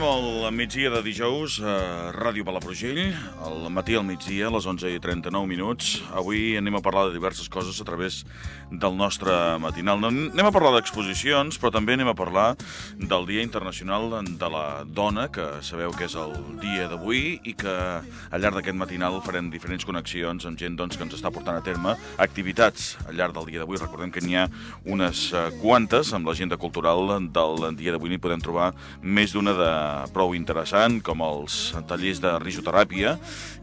Estem migdia de dijous a Ràdio Palafrugell, al matí al migdia, a les 11 i 39 minuts. Avui anem a parlar de diverses coses a través del nostre matinal. Anem a parlar d'exposicions, però també anem a parlar del Dia Internacional de la Dona, que sabeu que és el dia d'avui i que al llarg d'aquest matinal farem diferents connexions amb gent doncs, que ens està portant a terme activitats al llarg del dia d'avui. Recordem que n'hi ha unes eh, quantes amb l'agenda cultural del dia d'avui n'hi podem trobar més d'una de prou interessant, com els tallers de risoteràpia,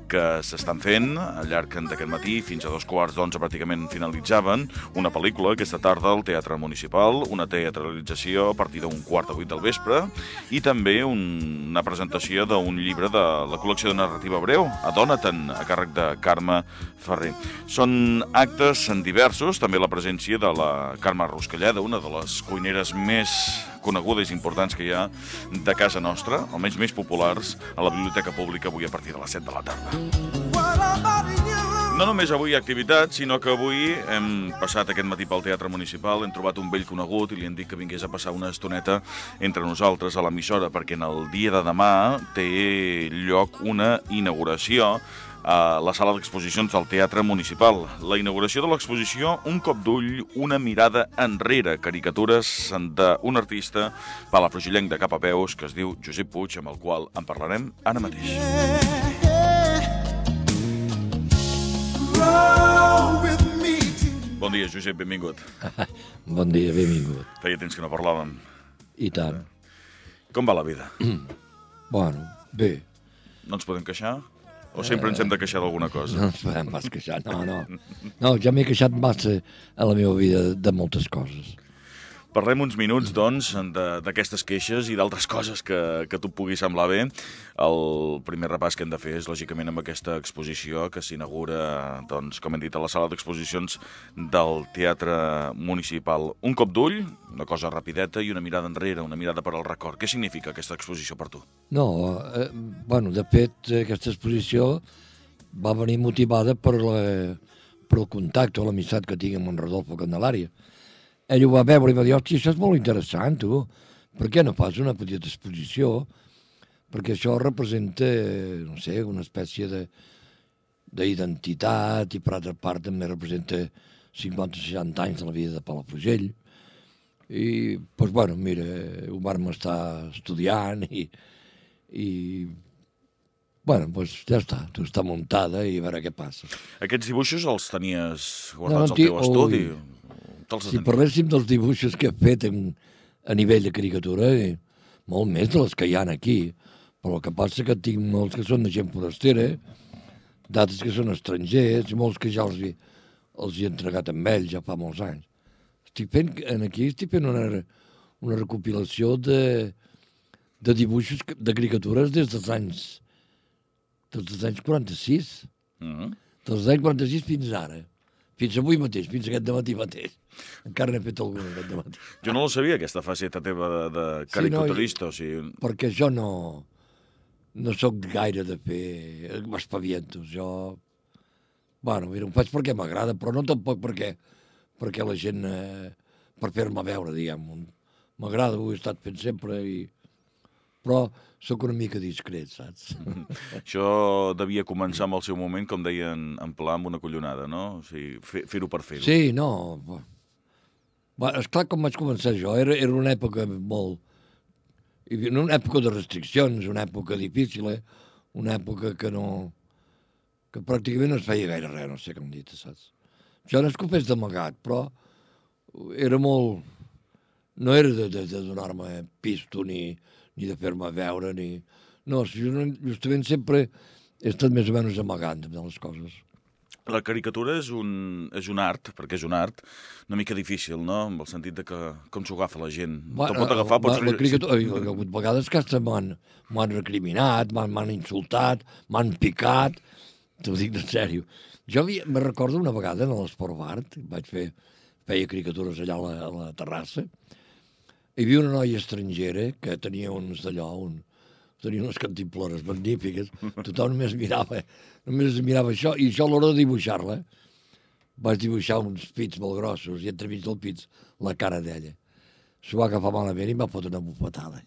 que s'estan fent al llarg d'aquest matí, fins a dos quarts d'onze pràcticament finalitzaven, una pel·lícula aquesta tarda al Teatre Municipal, una teatralització a partir d'un quart de vuit del vespre, i també un, una presentació d'un llibre de la col·lecció de narrativa breu, a Donatan, a càrrec de Carme Ferrer. Són actes diversos, també la presència de la Carme Ruscalleda, una de les cuineres més conegudes i importants que hi ha de casa nostra, almenys més populars, a la Biblioteca Pública avui a partir de les 7 de la tarda. No només avui hi ha activitat, sinó que avui hem passat aquest matí pel Teatre Municipal, hem trobat un vell conegut i li hem dit que vingués a passar una estoneta entre nosaltres a l'emissora, perquè en el dia de demà té lloc una inauguració a la sala d'exposicions del Teatre Municipal. La inauguració de l'exposició Un cop d'ull, una mirada enrere, caricatures d'un artista palafrugillenc de cap a peus que es diu Josep Puig, amb el qual en parlarem ara mateix. Bon dia, Josep, benvingut. Bon dia, benvingut. Feia temps que no parlàvem. I tant. Com va la vida? Bueno, bé. No ens podem queixar? O sempre ens hem de queixar d'alguna cosa? No ens podem pas queixar, no, no. No, ja m'he queixat massa a la meva vida de moltes coses. Parlem uns minuts, doncs, d'aquestes queixes i d'altres coses que, que tu pugui semblar bé. El primer repàs que hem de fer és, lògicament, amb aquesta exposició que s'inaugura, doncs, com hem dit, a la sala d'exposicions del Teatre Municipal. Un cop d'ull, una cosa rapideta, i una mirada enrere, una mirada per al record. Què significa aquesta exposició per tu? No, eh, bueno, de fet, aquesta exposició va venir motivada per, la, per el contacte o l'amistat que tinc amb en Rodolfo Candelària. Ell ho va veure i va dir, hòstia, això és molt interessant, tu. Per què no fas una petita exposició? Perquè això representa, no sé, una espècie de d'identitat i per altra part també representa 50-60 anys de la vida de Palafrugell. I, doncs, bueno, mira, ho vam estar estudiant i, i bueno, doncs ja està, tu està muntada i a veure què passa. Aquests dibuixos els tenies guardats No, al teu estudi? Te'ls Si parléssim dels dibuixos que he fet en, a nivell de caricatura, eh, molt més de les que hi han aquí, però el que passa que tinc molts que són de gent forastera, d'altres que són estrangers, molts que ja els, hi- els hi he entregat amb ells ja fa molts anys. Estic fent, en aquí estic fent una, una recopilació de, de dibuixos, de caricatures des dels anys, des dels anys 46 Mm dels anys 46 fins ara. Fins avui mateix, fins aquest matí mateix. Encara n'he fet alguna aquest matí. Jo no la sabia, aquesta faceta teva de, de caricaturista, o sigui... Perquè jo no, no sóc gaire de fer espavientos. Jo, bueno, mira, ho faig perquè m'agrada, però no tampoc perquè, perquè la gent, eh, per fer-me veure, diguem. M'agrada, ho he estat fent sempre, i... però sóc una mica discret, saps? Això devia començar en el seu moment, com deien en pla, amb una collonada, no? O sigui, fer- fer-ho per fer-ho. Sí, no. Bueno, esclar, com vaig començar jo, era, era una època molt... hi havia Una època de restriccions, una època difícil, eh? una època que no... que pràcticament no es feia gaire res, no sé com dir saps? Jo no és que ho fes d'amagat, però era molt... No era de, de, de donar-me pisto ni, ni de fer-me veure, ni... No, jo no- justament sempre he estat més o menys amagant de les coses. La caricatura és un, és un art, perquè és un art, una mica difícil, no? En el sentit de que com s'ho agafa la gent. Va, Te'l pot agafar, pots... la, caricatura, hi ha hagut vegades que m'han recriminat, m'han insultat, m'han picat, t'ho dic de sèrio. Jo me recordo una vegada en l'Esport Bart, vaig fer, feia caricatures allà a la, a la terrassa, hi havia una noia estrangera que tenia uns d'allò, un, tenia unes cantimplores magnífiques, tothom només mirava, només mirava això, i jo a l'hora de dibuixar-la, vaig dibuixar uns pits molt grossos, i entremig del pits la cara d'ella. S'ho va agafar malament i em va fotre una bufetada.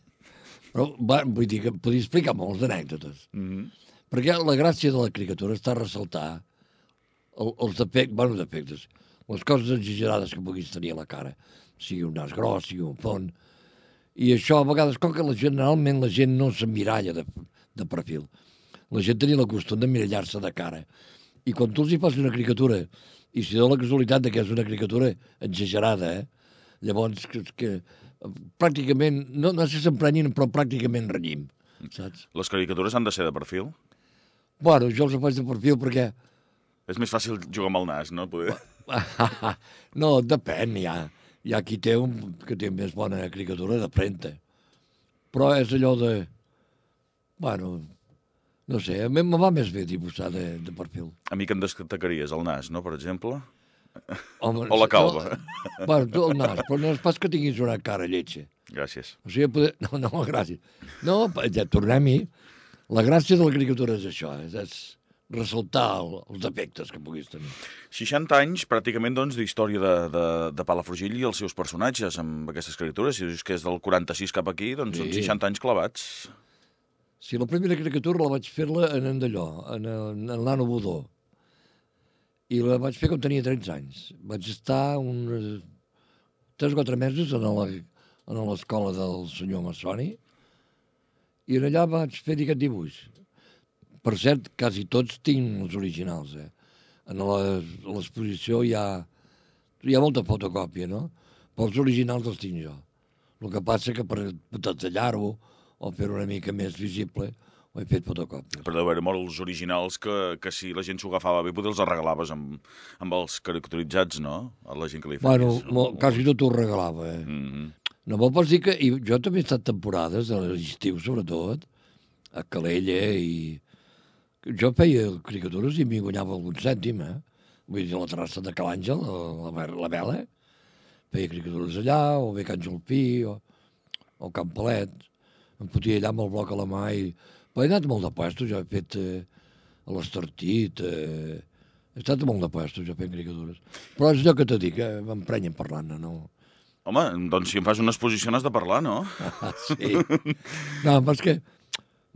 Però, va, vull dir que podria explicar molts anècdotes. Mm -hmm. Perquè la gràcia de la caricatura està a ressaltar el, els defectes, bueno, defectes, les coses exagerades que puguis tenir a la cara, sigui un nas gros, sigui un pont, i això a vegades, com que la, generalment la gent no s'emmiralla de, de perfil, la gent tenia la costum de mirallar-se de cara, i quan tu els hi fas una caricatura, i si dona la casualitat que és una caricatura exagerada, eh? llavors que, que pràcticament, no, no sé si s'emprenyin, però pràcticament renyim, saps? Les caricatures han de ser de perfil? Bueno, jo els faig de perfil perquè... És més fàcil jugar amb el nas, no? Poder... no, depèn, ha, hi ha qui té un, que té més bona caricatura de premta. Però és allò de... Bueno, no sé, a mi me va més bé dibuixar de, de perfil. A mi que em destacaries el nas, no?, per exemple? Home, O la calva. No, bueno, tu el nas, però no és pas que tinguis una cara lletja. Gràcies. O sigui, poder... no, no, gràcies. No, ja tornem-hi. La gràcia de la caricatura és això, és, és ressaltar el, els defectes que puguis tenir. 60 anys, pràcticament, doncs, d'història de, de, de Palafrugell i els seus personatges amb aquestes caricatures. Si dius que és del 46 cap aquí, doncs Sí. són 60 anys clavats. Si la primera caricatura la vaig fer-la en Endelló, en, en, en l'Ano Budó. I la vaig fer quan tenia 13 anys. Vaig estar uns 3 o 4 mesos en la- en l'escola del senyor Massoni i allà vaig fer aquest dibuix. Per cert, quasi tots tinc els originals, eh? En l'exposició hi ha, hi ha molta fotocòpia, no? Però els originals els tinc jo. El que passa que per detallar-ho o fer una mica més visible ho he fet fotocòpies. Però deu haver molts originals que, que si la gent s'ho agafava bé, potser els arreglaves amb, amb els caracteritzats, no? A la gent que li feies. Bueno, mo, quasi tot ho regalava, eh? Mm -hmm. No me'l pots dir que... I jo també he estat temporades, a l'estiu sobretot, a Calella i... Jo feia caricatures i m'hi guanyava algun cèntim, eh? Vull dir, a la terrassa de Cal Àngel, a la, la vela, feia caricatures allà, o bé Can Jolpí, o, o Can Palet. Em fotia allà amb el bloc a la mà i... Però he anat molt de puestos, jo he fet eh, a l'Estartit, eh, he estat molt de puestos, jo fent caricatures. Però és allò que t'he dit, que m'emprenyen parlant-ne, no? Home, doncs si em fas una exposició n'has de parlar, no? Ah, sí. No, però és que,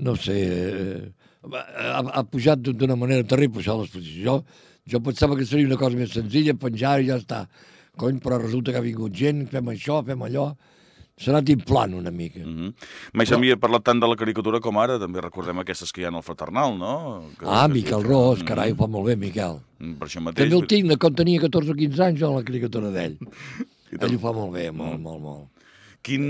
no sé, eh, ha, ha pujat d'una manera terrible això a l'exposició. Jo, jo pensava que seria una cosa més senzilla, penjar i ja està. Cony, però resulta que ha vingut gent, fem això, fem allò. S'ha anat inflant una mica. Mm -hmm. Mai s'havia parlat tant de la caricatura com ara, també recordem aquestes que hi ha al Fraternal, no? Que, Ah, que- Miquel Ros, carai, ho fa molt bé, Miquel. Mm, Per això mateix... També el tinc, de quan tenia 14 o 15 anys, jo, la caricatura d'ell. Ell ho fa molt bé, molt, molt, molt. Quin,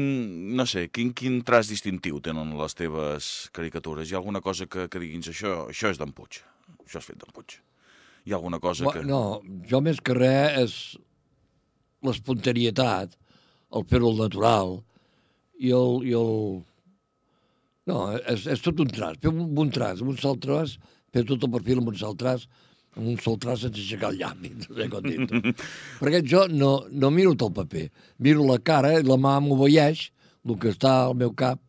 no sé, quin, quin traç distintiu tenen les teves caricatures? Hi ha alguna cosa que, que diguins, això, això és d'en Puig, això és fet d'en Puig? Hi ha alguna cosa que... No, jo més que res és l'espontanietat, el al natural i el, i el... No, és, és tot un traç, fer un, un traç, un sol traç, fer tot el perfil amb un sol traç, amb un sol traç sense aixecar el llavi, no sé com dir Perquè jo no, no miro tot el paper, miro la cara i la mà m'obeeix el que està al meu cap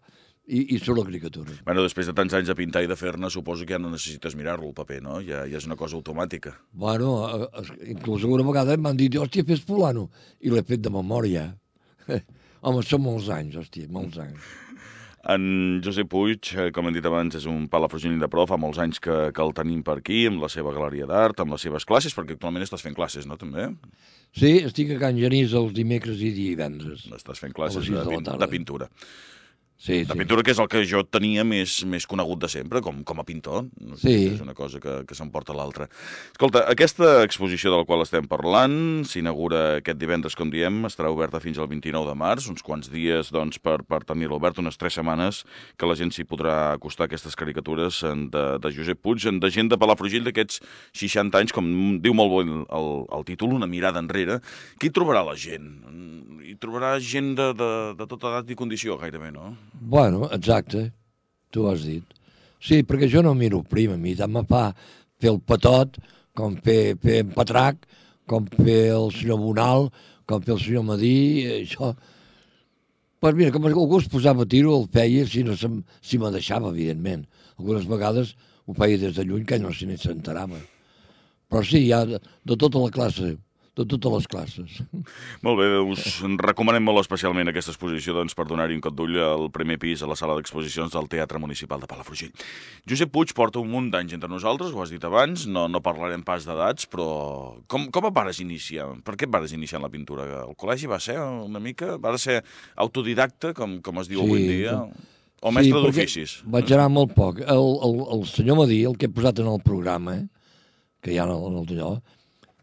i, i surt la caricatura. Bueno, després de tants anys de pintar i de fer-ne, suposo que ja no necessites mirar-lo, el paper, no? Ja, ja és una cosa automàtica. Bueno, a- inclús alguna vegada m'han dit, hòstia, fes fulano, i l'he fet de memòria. Home, són molts anys, hòstia, molts anys. En Josep Puig, eh, com hem dit abans, és un palafrugell de pro, fa molts anys que, que el tenim per aquí, amb la seva galeria d'art, amb les seves classes, perquè actualment estàs fent classes, no, també? Sí, estic a Can Genís els dimecres i divendres. Estàs fent classes de, de de pintura. Sí, De sí. pintura, que és el que jo tenia més, més conegut de sempre, com, com a pintor. No sé, Sí. És una cosa que, que s'emporta l'altra. Escolta, aquesta exposició de la qual estem parlant s'inaugura aquest divendres, com diem, estarà oberta fins al 29 de març, uns quants dies doncs, per, per tenir-la oberta, unes tres setmanes, que la gent s'hi podrà acostar aquestes caricatures de, de Josep Puig, de gent de Palafrugell d'aquests 60 anys, com diu molt bé el, el, el títol, una mirada enrere. Qui trobarà la gent? Hi trobarà gent de, de, de tota edat i condició, gairebé, no? Bueno, exacte, tu ho has dit. Sí, perquè jo no miro prim, a mi tant me fa fer el petot, com fer, fer en Patrac, com fer el senyor Bonal, com fer el senyor Madí, eh, això... Pues mira, com algú es posava tiro, el feia si, no se'm, si me deixava, evidentment. Algunes vegades ho feia des de lluny, que no s'hi ni s'enterava. Però sí, hi ha de tota la classe, de totes les classes. Molt bé, us recomanem molt especialment aquesta exposició doncs, per donar-hi un cop d'ull al primer pis a la sala d'exposicions del Teatre Municipal de Palafrugell. Josep Puig porta un munt d'anys entre nosaltres, ho has dit abans, no, no parlarem pas d'edats, però com, com et vares iniciar? Per què et vares iniciar en la pintura? El col·legi va ser una mica... Va ser autodidacta, com, com es diu sí, avui dia? O mestre sí, d'oficis? Vaig anar molt poc. El, el, el senyor Madí, el que he posat en el programa, que hi ha en el, en el d'allò,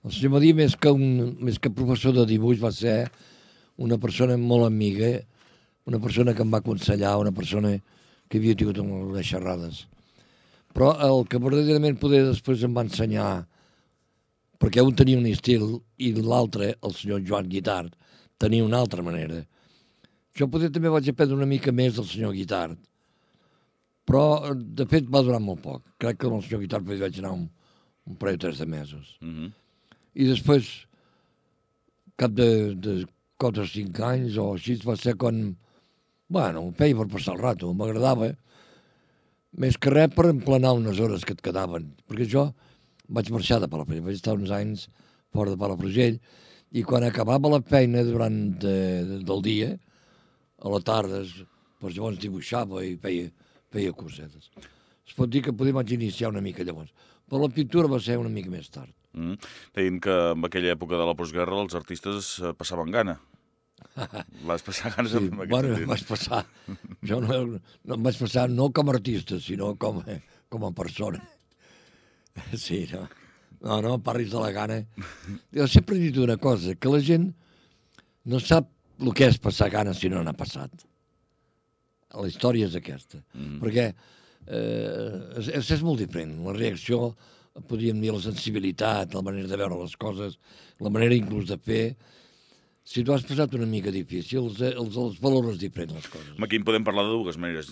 el senyor Madí, més que, un, més que professor de dibuix, va ser una persona molt amiga, una persona que em va aconsellar, una persona que havia tingut les xerrades. Però el que verdaderament poder després em va ensenyar, perquè un tenia un estil i l'altre, el senyor Joan Guitart, tenia una altra manera. Jo poder també vaig aprendre una mica més del senyor Guitart, però de fet va durar molt poc. Crec que amb el senyor Guitart vaig anar un, un parell o tres de mesos. Mm -hmm i després, cap de, de 4 o 5 anys o així, va ser quan, bueno, ho feia per passar el rato, m'agradava, més que res per emplenar unes hores que et quedaven, perquè jo vaig marxar de Palafrugell, vaig estar uns anys fora de Palafrugell, i quan acabava la feina durant de, de, del dia, a la tarda, doncs llavors dibuixava i feia, feia cosetes. Es pot dir que podíem iniciar una mica llavors, però la pintura va ser una mica més tard. Mm. Deien que en aquella època de la postguerra els artistes eh, passaven gana. Vas passar ganes sí, amb aquest bueno, vaig passar. Jo no, no em vaig passar no com a artista, sinó com, com a persona. Sí, no. No, no parlis de la gana. Jo sempre he dit una cosa, que la gent no sap el que és passar gana si no n'ha passat. La història és aquesta. Mm -hmm. Perquè eh, és, és molt diferent. La reacció podríem dir, la sensibilitat, la manera de veure les coses, la manera inclús de fer, si t'ho has passat una mica difícil, els, els, els valors diferents, les coses. Aquí en podem parlar de dues maneres.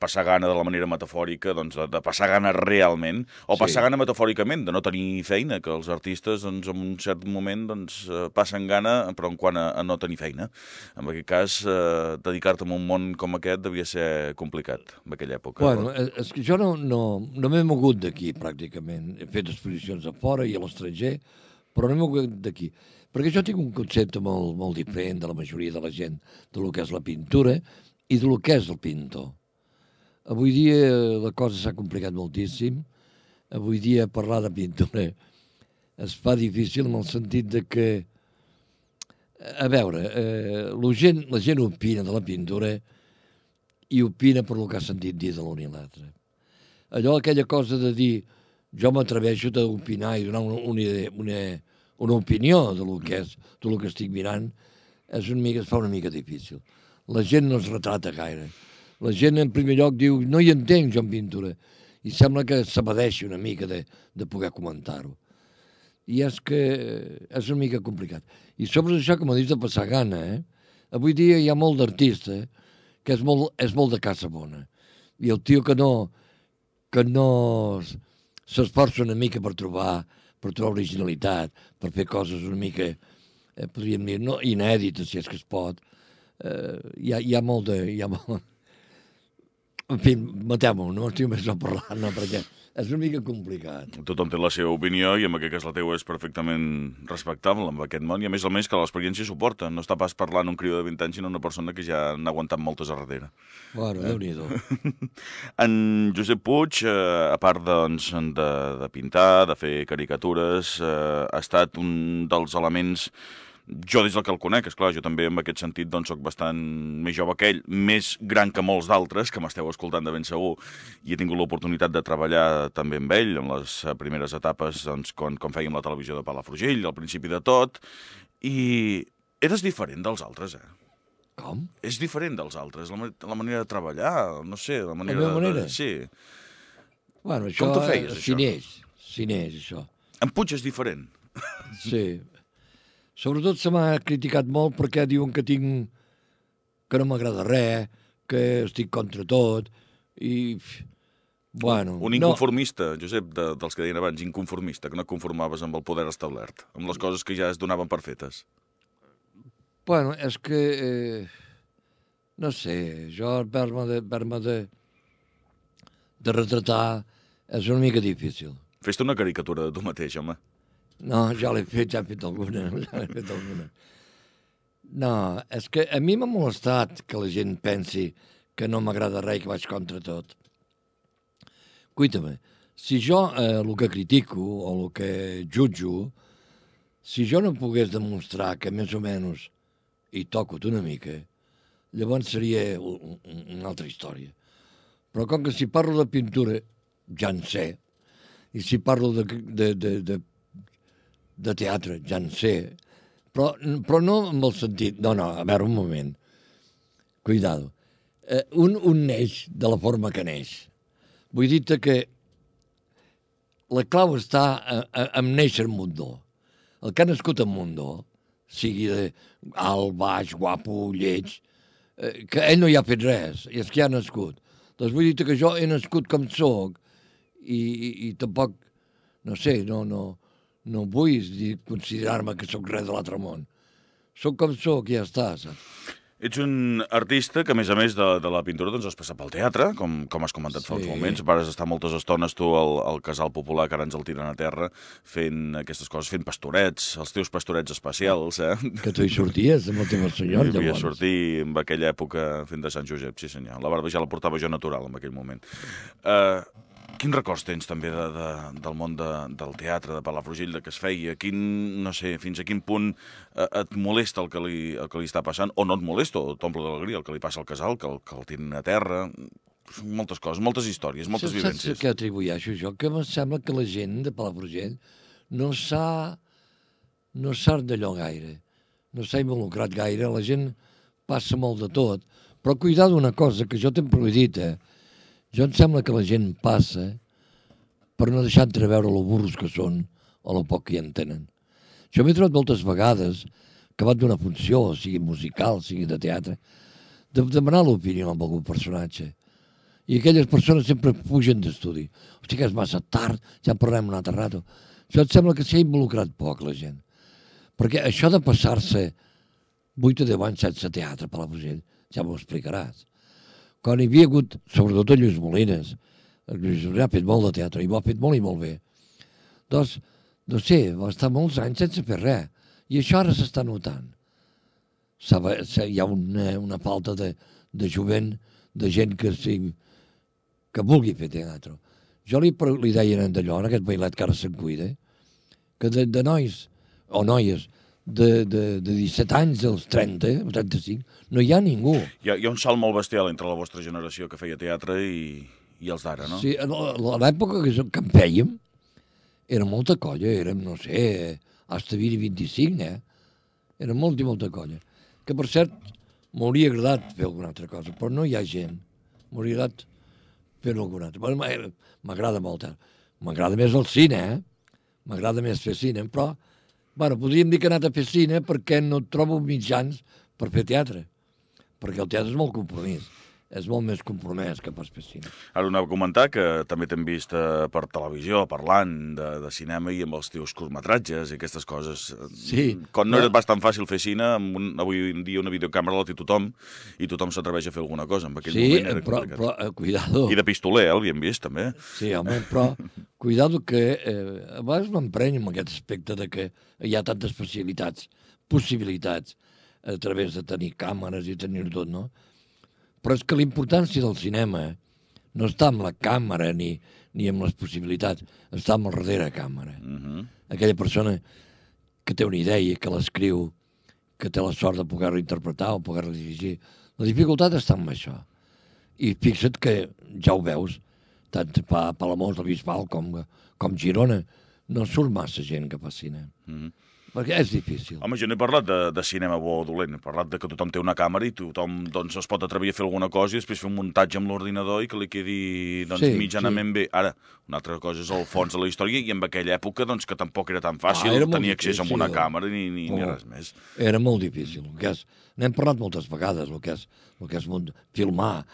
Passar gana de la manera metafòrica, doncs de, de passar gana realment, o sí. passar gana metafòricament, de no tenir feina, que els artistes, doncs, en un cert moment, doncs, eh, passen gana, però en quant a, a no tenir feina. En aquest cas, eh, dedicar-te a un món com aquest devia ser complicat, en aquella època. Bueno, però... és que jo no, no, no m'he mogut d'aquí, pràcticament. He fet exposicions a fora i a l'estranger, però no m'he mogut d'aquí. Perquè jo tinc un concepte molt, molt diferent de la majoria de la gent de lo que és la pintura i de lo que és el pintor. Avui dia la cosa s'ha complicat moltíssim. Avui dia parlar de pintura es fa difícil en el sentit de que, a veure, eh, la, gent, la gent opina de la pintura i opina per lo que ha sentit dir de l'un i l'altre. Allò, aquella cosa de dir jo m'atreveixo a opinar i donar una, una, una, una opinió de lo que és, de lo que estic mirant, és una mica, es fa una mica difícil. La gent no es retrata gaire. La gent, en primer lloc, diu, no hi entenc jo en pintura. I sembla que s'abadeixi una mica de, de poder comentar-ho. I és que és una mica complicat. I sobre això, com dit, de passar gana, eh? Avui dia hi ha molt d'artista eh? que és molt, és molt de casa bona. I el tio que no, que no s'esforça una mica per trobar per trobar originalitat, per fer coses una mica, eh, podríem dir, no inèdites, si és que es pot. Eh, hi, ha, hi ha molt de... Hi ha molt... En fi, mateu-m'ho, no estic més a parlar, no, perquè és una mica complicat. Tothom té la seva opinió i en aquest cas la teua és perfectament respectable en aquest món i a més a més que l'experiència suporta. No està pas parlant un criu de 20 anys, sinó una persona que ja n'ha aguantat moltes a darrere. Bueno, eh? déu nhi En Josep Puig, eh, a part doncs, de, de pintar, de fer caricatures, eh, ha estat un dels elements jo des del que el conec, és clar, jo també en aquest sentit doncs soc bastant més jove que ell, més gran que molts d'altres, que m'esteu escoltant de ben segur, i he tingut l'oportunitat de treballar també amb ell en les primeres etapes, doncs, quan, quan fèiem la televisió de Palafrugell, al principi de tot, i eres diferent dels altres, eh? Com? És diferent dels altres, la, la manera de treballar, no sé, la manera... La meva manera? De, sí. Bueno, això... Com t'ho feies, això? Sineix, sineix, això. En Puig és diferent. Sí, Sobretot se m'ha criticat molt perquè diuen que tinc... que no m'agrada res, que estic contra tot, i... Bueno, un inconformista, no. Josep, de, dels que deien abans, inconformista, que no conformaves amb el poder establert, amb les coses que ja es donaven per fetes. Bueno, és que... Eh, no sé, jo ver-me de, ver de, de retratar és una mica difícil. Fes-te una caricatura de tu mateix, home. No, ja l'he fet, ja he fet alguna, ja l'he fet alguna. No, és que a mi m'ha molestat que la gent pensi que no m'agrada res i que vaig contra tot. Cuita-me, si jo eh, el que critico o el que jutjo, si jo no pogués demostrar que més o menys hi toco una mica, llavors seria un, un, una altra història. Però com que si parlo de pintura, ja en sé, i si parlo de, de, de, de, de teatre, ja en sé, però, però no amb el sentit... No, no, a veure, un moment. Cuidado. Eh, un, un neix de la forma que neix. Vull dir-te que la clau està a, a, a néixer en Mundó. El que ha nascut en Mundó, sigui de alt, baix, guapo, lleig, eh, que ell no hi ha fet res, i és que ha nascut. Doncs vull dir que jo he nascut com sóc i, i, i tampoc, no sé, no, no, no vull considerar-me que sóc res de l'altre món. Sóc com sóc i ja està, saps? Ets un artista que, a més a més de, de la pintura, doncs has passat pel teatre, com, com has comentat sí. fa uns moments. Vares estar moltes estones tu al, al casal popular, que ara ens el tiren a terra, fent aquestes coses, fent pastorets, els teus pastorets especials, eh? Que tu hi sorties amb el teu senyor, llavors. Hi sortir en aquella època fent de Sant Josep, sí senyor. La barba ja la portava jo natural en aquell moment. Uh, Quins records tens també de, de, del món de, del teatre, de Palafrugell, de què es feia? Quin, no sé, fins a quin punt eh, et molesta el que, li, el que li està passant? O no et molesta, o t'omple d'alegria el que li passa al casal, que el, que el tenen a terra? Moltes coses, moltes històries, moltes Saps vivències. Saps què atribueixo jo? Que em sembla que la gent de Palafrugell no s'ha no s'ha d'allò gaire, no s'ha involucrat gaire, la gent passa molt de tot, però cuidar d'una cosa que jo t'he prohibit, eh? Jo em sembla que la gent passa per no deixar entreveure lo burros que són o lo poc que hi entenen. Jo m'he trobat moltes vegades, acabat d'una funció, sigui musical, sigui de teatre, de demanar l'opinió amb algun personatge. I aquelles persones sempre pugen d'estudi. Hosti, que és massa tard, ja parlem un altre rato. Això et sembla que s'ha involucrat poc, la gent. Perquè això de passar-se 8 o 10 anys sense teatre per la Fusell, ja m'ho explicaràs quan hi havia hagut, sobretot a Lluís Molines, el Lluís Molines ha fet molt de teatre, i ho ha fet molt i molt bé. Doncs, no sé, va estar molts anys sense fer res. I això ara s'està notant. Hi ha una, una falta de, de jovent, de gent que, sí, que vulgui fer teatre. Jo li, li en d'allò, en aquest bailet que ara se'n cuida, que de, de nois o noies de, de, de 17 anys als 30, 35, no hi ha ningú. Hi ha, hi ha un salt molt bestial entre la vostra generació que feia teatre i, i els d'ara, no? Sí, a l'època que, que en fèiem, era molta colla, érem, no sé, hasta 20 i 25, eh? Era molt i molta colla. Que, per cert, m'hauria agradat fer alguna altra cosa, però no hi ha gent. M'hauria agradat fer alguna altra. M'agrada molt, eh? M'agrada més el cine, eh? M'agrada més fer cine, però Bueno, podríem dir que he anat a fer cine perquè no trobo mitjans per fer teatre. Perquè el teatre és molt compromís és molt més compromès que pas fer cine. Ara anava a comentar que també t'hem vist eh, per televisió parlant de, de cinema i amb els teus curtmetratges i aquestes coses. Sí. Quan no era bastant fàcil fer cine, amb un, avui en dia una videocàmera la té tothom i tothom s'atreveix a fer alguna cosa. En aquell sí, moment era però, però eh, cuidado. I de pistoler, eh, l'havíem vist, també. Sí, home, però cuidado que eh, a vegades m'empreny amb aquest aspecte de que hi ha tantes facilitats, possibilitats, a través de tenir càmeres i tenir tot, no? Però és que la importància del cinema no està amb la càmera ni, ni amb les possibilitats, està amb el darrere càmera. Uh mhm. -huh. Aquella persona que té una idea, que l'escriu, que té la sort de poder-la interpretar o poder-la dirigir. La dificultat està en això. I fixa't que ja ho veus, tant a Palamós, a Bisbal, com, com Girona, no surt massa gent que fa cine. Uh mhm. -huh. Perquè és difícil. Home, jo no he parlat de, de cinema bo o dolent, he parlat de que tothom té una càmera i tothom doncs, es pot atrevir a fer alguna cosa i després fer un muntatge amb l'ordinador i que li quedi doncs, sí, mitjanament sí. bé. Ara, una altra cosa és el fons de la història i en aquella època doncs, que tampoc era tan fàcil ah, tenir accés a una càmera ni, ni, oh, ni res més. Era molt difícil. que és, n'hem parlat moltes vegades, el que és, el que és filmar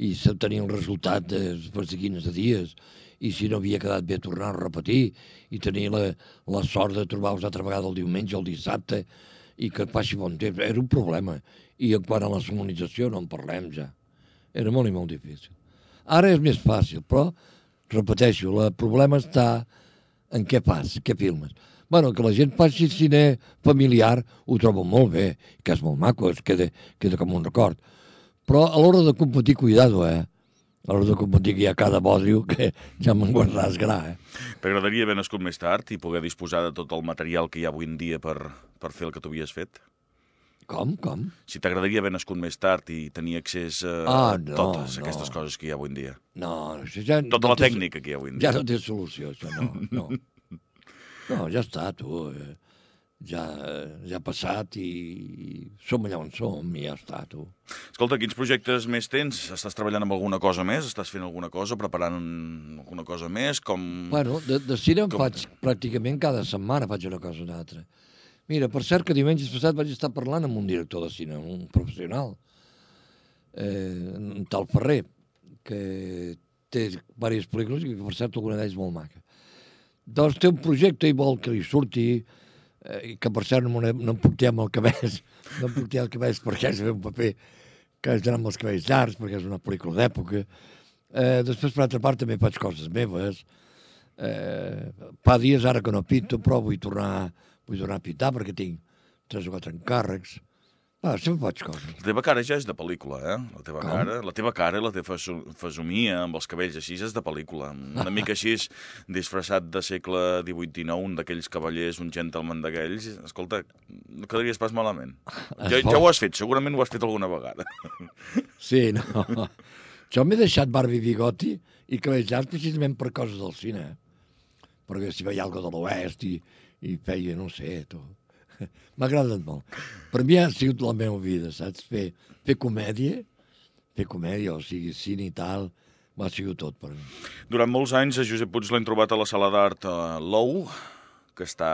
i tenir el resultat després de 15 dies i si no havia quedat bé tornar a repetir i tenir la, la sort de trobar-vos altra vegada el diumenge o el dissabte i que passi bon temps. Era un problema. I en quant a la somonització no en parlem ja. Era molt i molt difícil. Ara és més fàcil, però, repeteixo, el problema està en què fas, què filmes. Bueno, que la gent passi cine familiar ho trobo molt bé, que és molt maco, es queda, queda com un record. Però a l'hora de competir, cuidado, eh? A l'hora de competir que hi ha cada bodrio que ja me'n guardaràs gra, eh? T'agradaria haver nascut més tard i poder disposar de tot el material que hi ha avui en dia per, per fer el que tu havies fet? Com, com? Si t'agradaria haver nascut més tard i tenir accés a Ah, no, totes no. aquestes coses que hi ha avui en dia. No, això ja... Tota no la tècnica que hi ha avui en dia. Ja no té solució, això, no. No, no ja està, tu. Eh, ja, ja ha passat i, i som allà on som i ja està, tu. Escolta, quins projectes més tens? Estàs treballant amb alguna cosa més? Estàs fent alguna cosa? Preparant alguna cosa més? Com... Bueno, de, de cine Com- faig pràcticament cada setmana, faig una cosa o una altra. Mira, per cert que diumenge passat vaig estar parlant amb un director de cine, un professional, eh, un tal Ferrer, que té diverses pel·lícules i que, per cert, alguna d'elles molt maca. Doncs té un projecte i vol que li surti, eh, que per cert no, no em puc tirar amb el cabell, no em puc tirar el cabell perquè fer un paper que has d'anar amb els cabells llargs, perquè és una pel·lícula d'època. Eh, després, per altra part, també faig coses meves. Eh, fa dies ara que no pinto, però vull tornar, vull tornar a pintar perquè tinc tres o quatre encàrrecs. Ah, sempre faig coses. La teva cara ja és de pel·lícula, eh? La teva Com? cara, la teva cara i la teva feso- fesomia amb els cabells així és de pel·lícula. Una mica així, disfressat de segle XVIII-XIX, un d'aquells cavallers, un gentleman d'aquells. Escolta, no quedaries pas malament. Ja, ja ho has fet, segurament ho has fet alguna vegada. Sí, no. Jo m'he deixat barba i bigoti i cabells llargs precisament per coses del cine. Perquè si veia alguna de l'oest i, i feia, no sé, tu. M'ha agradat molt. Per mi ha sigut la meva vida, saps? Fer, fer comèdia, fer comèdia, o sigui, cine i tal, m'ha sigut tot per mi. Durant molts anys a Josep Puig l'hem trobat a la sala d'art eh, Lou, que està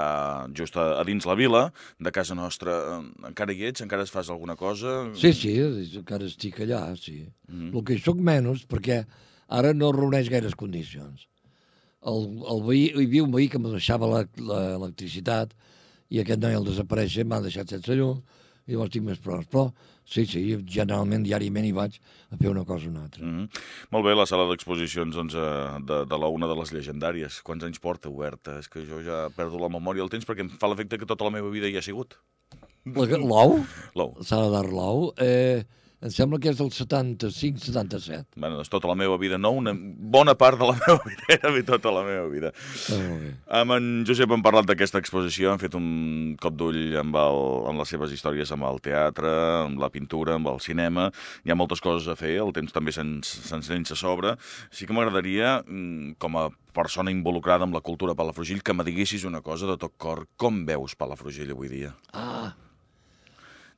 just a, a dins la vila, de casa nostra. Eh, Encara hi ets? Encara es fas alguna cosa? Sí, sí, encara estic allà, sí. Mm. El que hi soc menys, perquè ara no reuneix gaires condicions. El, el veí, hi havia un veí que me deixava l'ec- l'electricitat i aquest noi al desaparèixer m'ha deixat sense llum i llavors tinc més problemes. Però sí, sí, generalment diàriament hi vaig a fer una cosa o una altra. Mm -hmm. Molt bé, la sala d'exposicions doncs, eh, de, de la una de les llegendàries. Quants anys porta oberta? És que jo ja perdo la memòria del temps perquè em fa l'efecte que tota la meva vida hi ha sigut. L'ou, Lou. la sala d'art L'ou, eh, em sembla que és del 75-77. Bueno, doncs tota la meva vida, no, una bona part de la meva vida, era tota la meva vida. Bé. Amb en Josep hem parlat d'aquesta exposició, hem fet un cop d'ull amb, el, amb les seves històries amb el teatre, amb la pintura, amb el cinema. Hi ha moltes coses a fer, el temps també se'ns llença a sobre. Sí que m'agradaria, mm, com a persona involucrada amb la cultura Palafrugell, que me diguessis una cosa de tot cor. Com veus Palafrugell avui dia? Ah,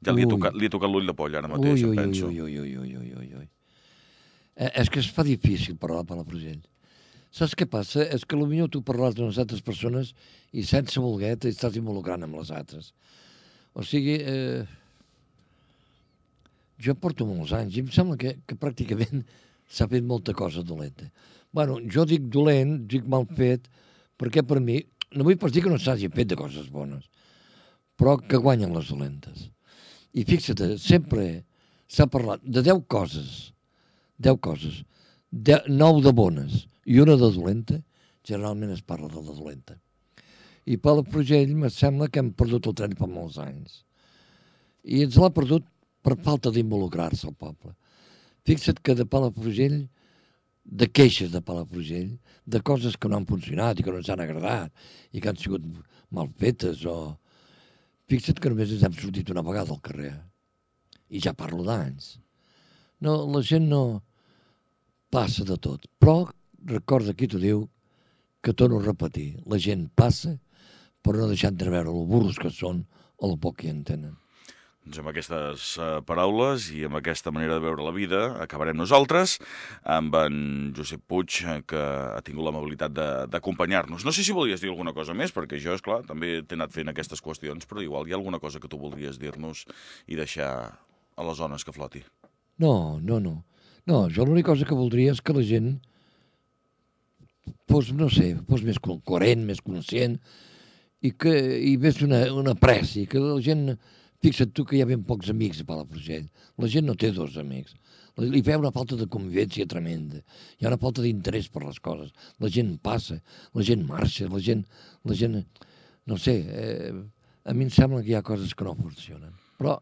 Ja li he tocat, li he tocat l'ull de poll ara mateix, ui, em ui, penso. Ui, ui, ui, ui, ui, ui, ui. Eh, és que es fa difícil parlar per la Palafrugell. Saps què passa? És que potser tu parles d'unes altres persones i sense voler t'estàs involucrant amb les altres. O sigui, eh, jo porto molts anys i em sembla que, que pràcticament s'ha fet molta cosa dolenta. bueno, jo dic dolent, dic mal fet, perquè per mi, no vull pas dir que no s'hagi fet de coses bones, però que guanyen les dolentes. I fixa't, sempre s'ha parlat de 10 coses, 10 coses, de, 9 de bones i una de dolenta, generalment es parla de la dolenta. I Palafrugell me sembla que hem perdut el tren per molts anys. I ens l'ha perdut per falta d'involucrar-se al poble. Fixa't que de Palafrugell, de queixes de Palafrugell, de coses que no han funcionat i que no ens han agradat i que han sigut mal fetes o... Fixa't que només ens hem sortit una vegada al carrer. I ja parlo d'anys. No, la gent no passa de tot. Però recorda qui t'ho diu que torno a repetir. La gent passa però no deixant de veure el burros que són o el poc que entenen. Doncs amb aquestes uh, paraules i amb aquesta manera de veure la vida acabarem nosaltres amb en Josep Puig, eh, que ha tingut l'amabilitat d'acompanyar-nos. No sé si volies dir alguna cosa més, perquè jo, és clar també t'he anat fent aquestes qüestions, però igual hi ha alguna cosa que tu voldries dir-nos i deixar a les zones que floti. No, no, no. No, jo l'única cosa que voldria és que la gent fos, no sé, fos més co- coherent, més conscient i que hi hagués una, una pressi, que la gent... Fixa't tu que hi ha ben pocs amics a Palafrugell. La gent no té dos amics. Li veu una falta de convivència tremenda. Hi ha una falta d'interès per les coses. La gent passa, la gent marxa, la gent... La gent no sé, eh, a mi em sembla que hi ha coses que no funcionen. Però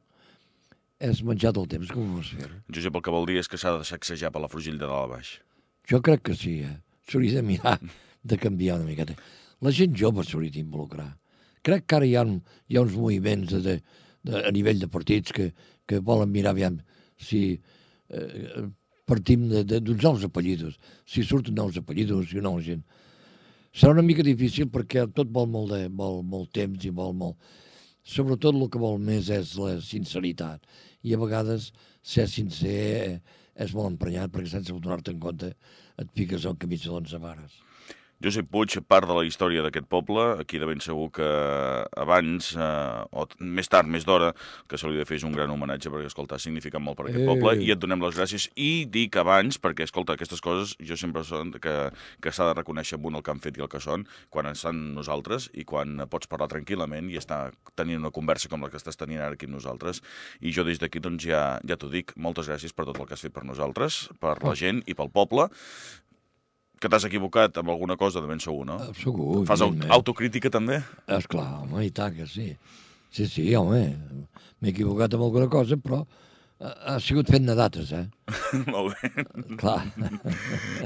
és menjat el temps, com ho vols fer? Josep, el que vol dir és que s'ha de sacsejar per la Frugell de dalt a baix. Jo crec que sí, eh? S'hauria de mirar de canviar una miqueta. La gent jove s'hauria d'involucrar. Crec que ara hi ha, hi ha uns moviments de, de, de, a nivell de partits que, que volen mirar aviam si eh, partim d'uns nous apellidos, si surten nous apellidos i nova gent. Serà una mica difícil perquè tot vol molt, de, vol molt temps i vol molt... Sobretot el que vol més és la sinceritat. I a vegades ser sincer és molt emprenyat perquè sense donar-te en compte et fiques al camí d'onze vares. Josep Puig, part de la història d'aquest poble, aquí de ben segur que abans, eh, o més tard, més d'hora, que se li de fer un gran homenatge perquè, escolta, ha significat molt per aquest poble i et donem les gràcies. I dic abans, perquè, escolta, aquestes coses jo sempre són que, que s'ha de reconèixer amb un el que han fet i el que són, quan estan nosaltres i quan pots parlar tranquil·lament i estar tenint una conversa com la que estàs tenint ara aquí amb nosaltres. I jo des d'aquí, doncs, ja, ja t'ho dic, moltes gràcies per tot el que has fet per nosaltres, per la gent i pel poble que t'has equivocat amb alguna cosa, de ben segur, no? Segur. Fas autocrítica, també? Esclar, home, i tant que sí. Sí, sí, home, m'he equivocat amb alguna cosa, però ha sigut fent dates, eh? Molt bé. Clar.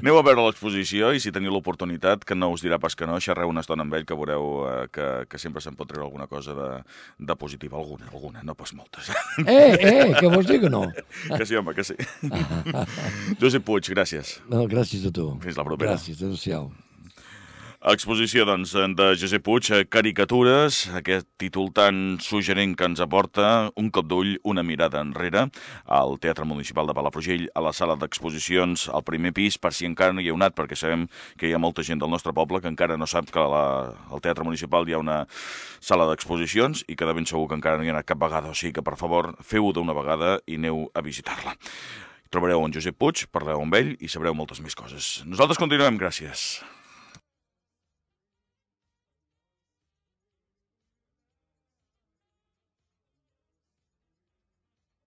Aneu a veure l'exposició i si teniu l'oportunitat, que no us dirà pas que no, xerreu una estona amb ell que veureu eh, que, que sempre se'n pot treure alguna cosa de, de positiva. Alguna, alguna, no pas moltes. Eh, eh, que vols dir que no? Que sí, home, que sí. Josep Puig, gràcies. No, gràcies a tu. Fins la propera. Gràcies, adéu-siau. Exposició, doncs, de Josep Puig, caricatures, aquest títol tan suggerent que ens aporta un cop d'ull, una mirada enrere, al Teatre Municipal de Palafrugell, a la sala d'exposicions, al primer pis, per si encara no hi heu anat, perquè sabem que hi ha molta gent del nostre poble que encara no sap que la, al Teatre Municipal hi ha una sala d'exposicions i que de ben segur que encara no hi ha anat cap vegada, o sigui que, per favor, feu-ho d'una vegada i aneu a visitar-la. Trobareu en Josep Puig, parleu amb ell i sabreu moltes més coses. Nosaltres continuem, gràcies.